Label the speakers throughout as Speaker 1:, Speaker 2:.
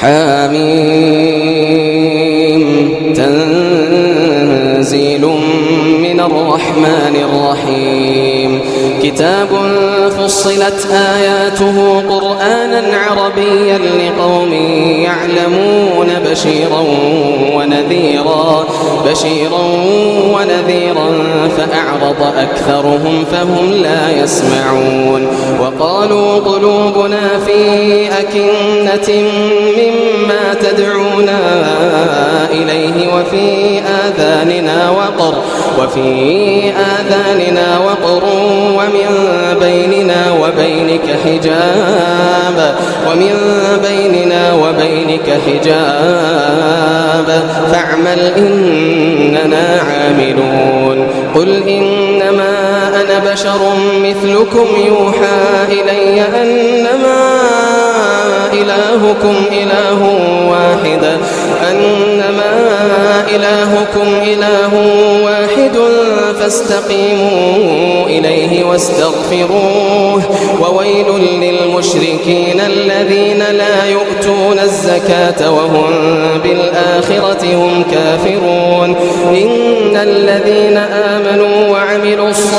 Speaker 1: حاميم. تنزيل الرحمن الرحيم. كتاب فصلت آياته قرآنا عربيا لقوم يعلمون بشيرا ونذيرا بشيرا ونذيرا فأعرض أكثرهم فهم لا يسمعون. وقالوا قلوبنا في أكنة مما تدعونا إليه وفي آذاننا وقر. وفي آذاننا وقر ومن بيننا وبينك حجاب ومن بيننا وبينك حجاب فاعمل إننا عاملون قل إنما أنا بشر مثلكم يوحى إلي أنما إلهكم إله واحد أنما إلهكم إله واحد فاستقيموا إليه واستغفروه. وويل للمشركين الذين لا يؤتون الزكاة وهم بالآخرة هم كافرون. إن الذين آمنوا وعملوا الصالحات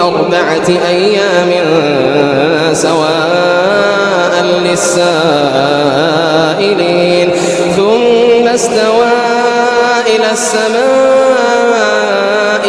Speaker 1: أربعة أيام سواء للسائلين ثم استوى إلى السماء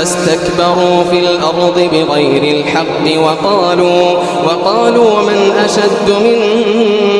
Speaker 1: فاستكبروا في الأرض بغير الحق وقالوا وقالوا من أشد منا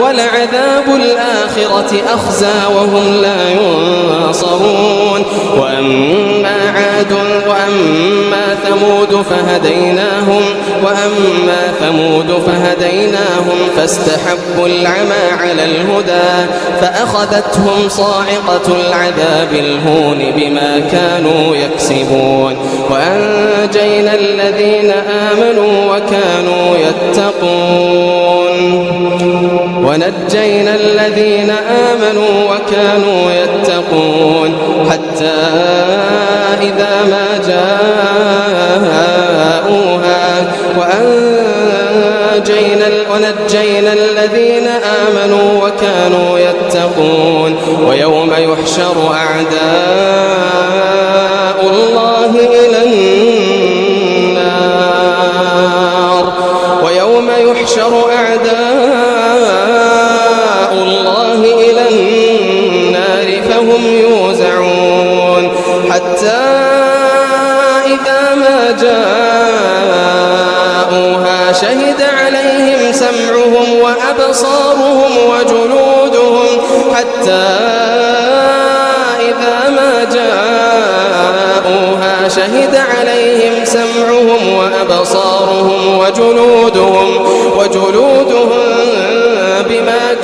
Speaker 1: ولعذاب الآخرة أخزى وهم لا ينصرون. وأما عاد وأما ثمود فهديناهم وأما ثمود فهديناهم فاستحبوا العمى على الهدى فأخذتهم صاعقة العذاب الهون بما كانوا يكسبون. وأنجينا الذين آمنوا ونجينا الذين آمنوا وكانوا يتقون حتى إذا ما جاءوها وأنجينا ونجينا الذين آمنوا وكانوا يتقون ويوم يحشر أعداء الله إلى النار ويوم يحشر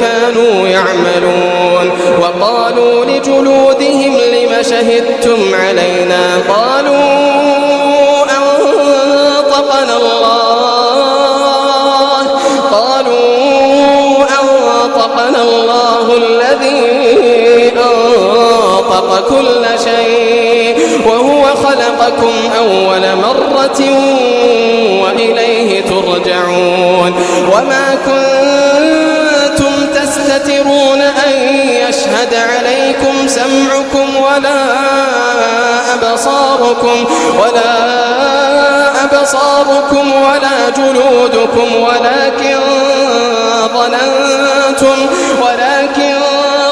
Speaker 1: كانوا يعملون. وقالوا لجلودهم لم شهدتم علينا؟ قالوا أنطقنا الله. قالوا أنطقنا الله الذي أنطق كل شيء وهو خلقكم أول مرة وإليه ترجعون. وما كنت تستترون أن يشهد عليكم سمعكم ولا أبصاركم ولا أبصاركم ولا جلودكم ولكن ظننتم ولكن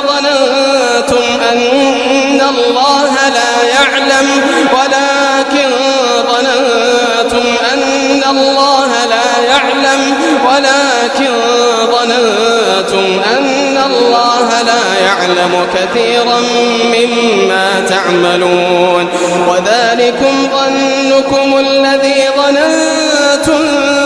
Speaker 1: ظننتم أن الله لا يعلم ولكن ظننتم أن الله يعلم ولكن ظننتم أن الله لا يعلم كثيرا مما تعملون. وذلكم ظنكم الذي ظننتم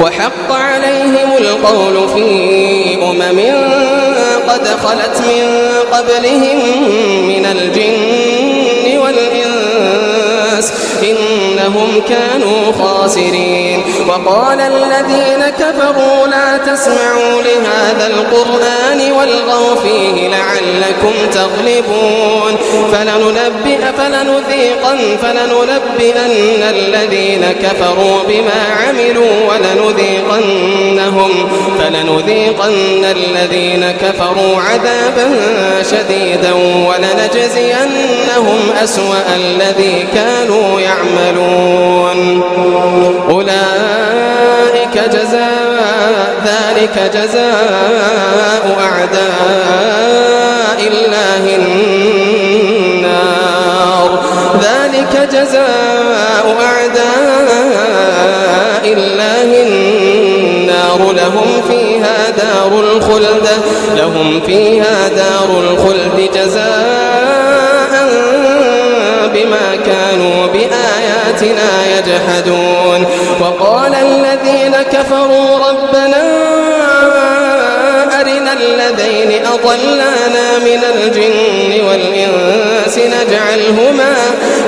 Speaker 1: وحق عليهم القول في أمم قد خلت من قبلهم من الجن والإنس إنهم كانوا خاسرين. وقال الذين كفروا لا تسمعوا لهذا القرآن والغوا فيه لعلكم تغلبون. فلننبئ فلنذيقن فلننبئن الذين كفروا بما عملوا. ولنذيقنهم فلنذيقن الذين كفروا عذابا شديدا ولنجزينهم أسوأ الذي كانوا يعملون. أولئك جزاء ذلك جزاء أعداء الله النار. ذلك جزاء أعداء الله النار لهم فيها دار الخلد لهم فيها دار الخلد جزاء بما كانوا بآياتنا يجحدون. وقال الذين كفروا ربنا أرنا الذين أضلانا من الجن والإنس نجعلهما,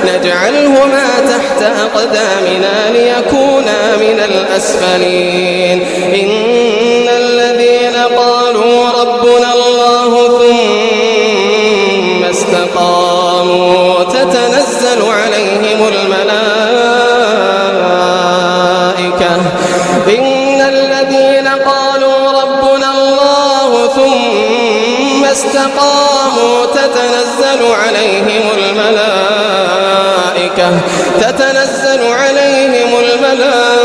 Speaker 1: نجعلهما تحت أقدامنا ليكونا من الأسفلين. إن الذين قالوا ربنا تتنزل عليهم الملائكة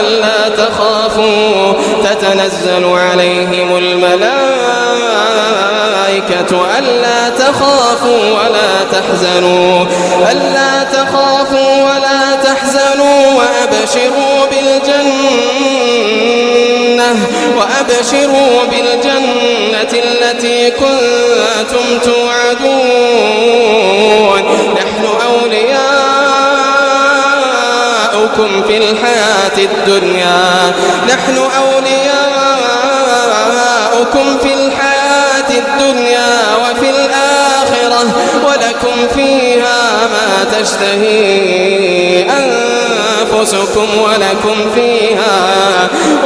Speaker 1: ألا تخافوا. تتنزل عليهم الملائكة ألا تخافوا ولا تحزنوا. ألا تخافوا ولا تحزنوا وأبشروا بالجنة وأبشروا بالجنة التي كنتم توعدون. نحن أولياؤكم في الحياة الدنيا. نحن أولياؤكم في الحياة الدنيا وفي الآخرة ولكم فيها ما تشتهي أنفسكم ولكم فيها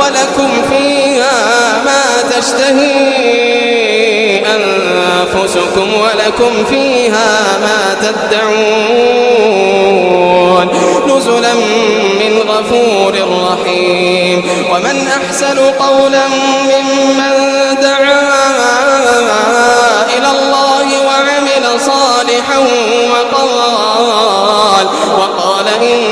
Speaker 1: ولكم فيها ما تشتهي أنفسكم ولكم فيها ما تدعون. نزلا من غفور رحيم. ومن أحسن قولا ممن دعا إلى الله وعمل صالحا وقال وقال إنني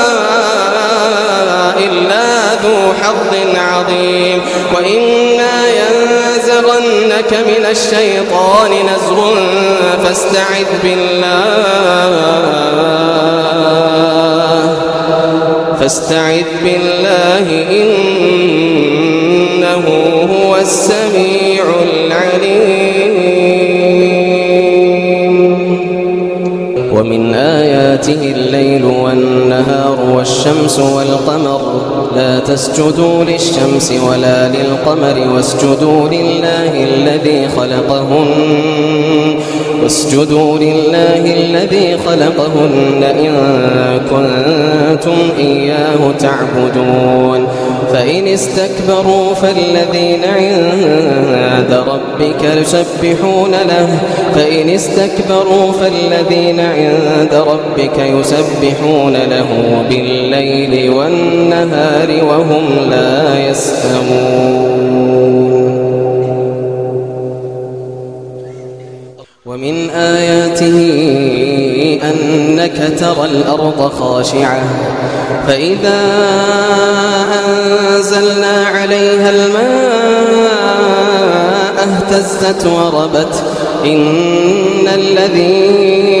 Speaker 1: إلا ذو حظ عظيم. وإما ينزغنك من الشيطان نزغ فاستعذ بالله فاستعذ بالله إنه هو السميع العليم. ومن آياته الليل والنهار والشمس والقمر. لا تسجدوا للشمس ولا للقمر واسجدوا لله الذي خلقهن. واسجدوا لله الذي خلقهن إن كنتم إياه تعبدون. فإن استكبروا فالذين عند ربك يسبحون له. فإن استكبروا فالذين عند ربك يسبحون له. بالليل والنهار وهم لا يسأمون. ومن آياته أنك ترى الأرض خاشعة فإذا أنزلنا عليها الماء اهتزت وربت إن الذي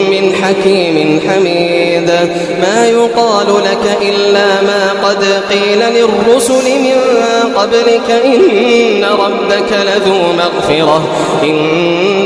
Speaker 1: حكيم حميد. ما يقال لك إلا ما قد قيل للرسل من قبلك إن ربك لذو مغفرة. إن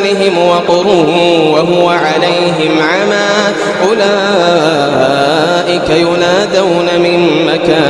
Speaker 1: آذانهم وقر وهو عليهم عمى أولئك ينادون من مكان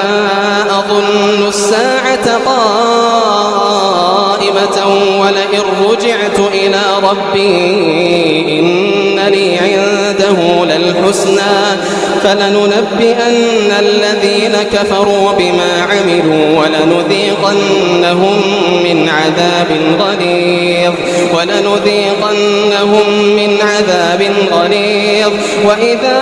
Speaker 1: رجعت إلى ربي إن لي عنده للحسنى. فلننبئن الذين كفروا بما عملوا ولنذيقنهم من عذاب غليظ. ولنذيقنهم من عذاب غليظ. وإذا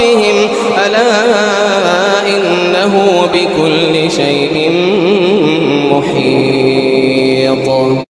Speaker 1: ربهم ألا إنه بكل شيء محيط.